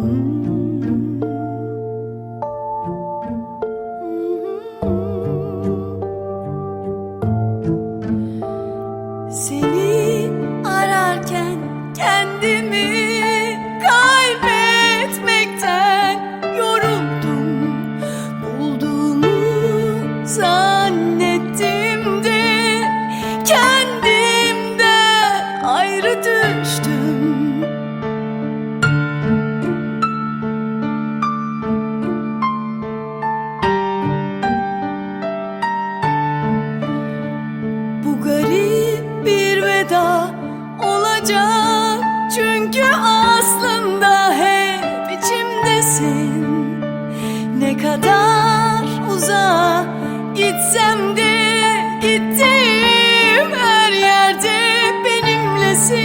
Mm-hmm. Mm-hmm. Mm-hmm. See Çünkü aslında hep içimdesin. Ne kadar uzağa gitsem de Gittiğim her yerde benimlesin.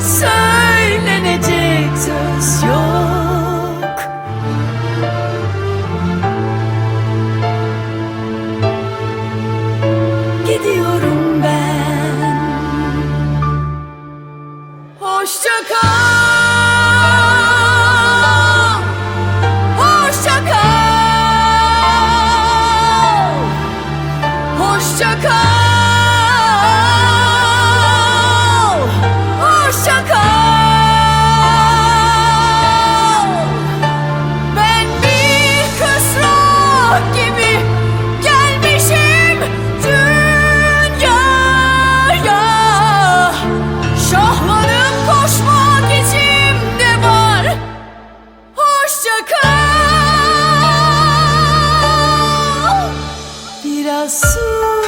Söylenecek söz yok. Gidiyorum America. Su,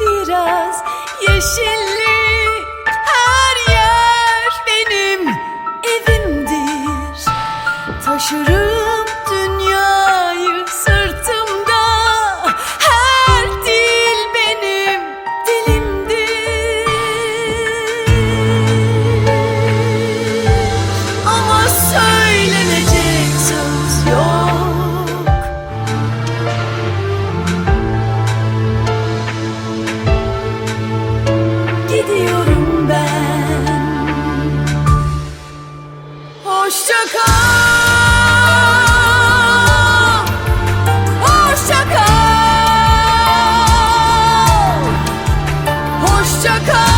biraz yeşillik Her yer benim evimdir. Taşırım miracle.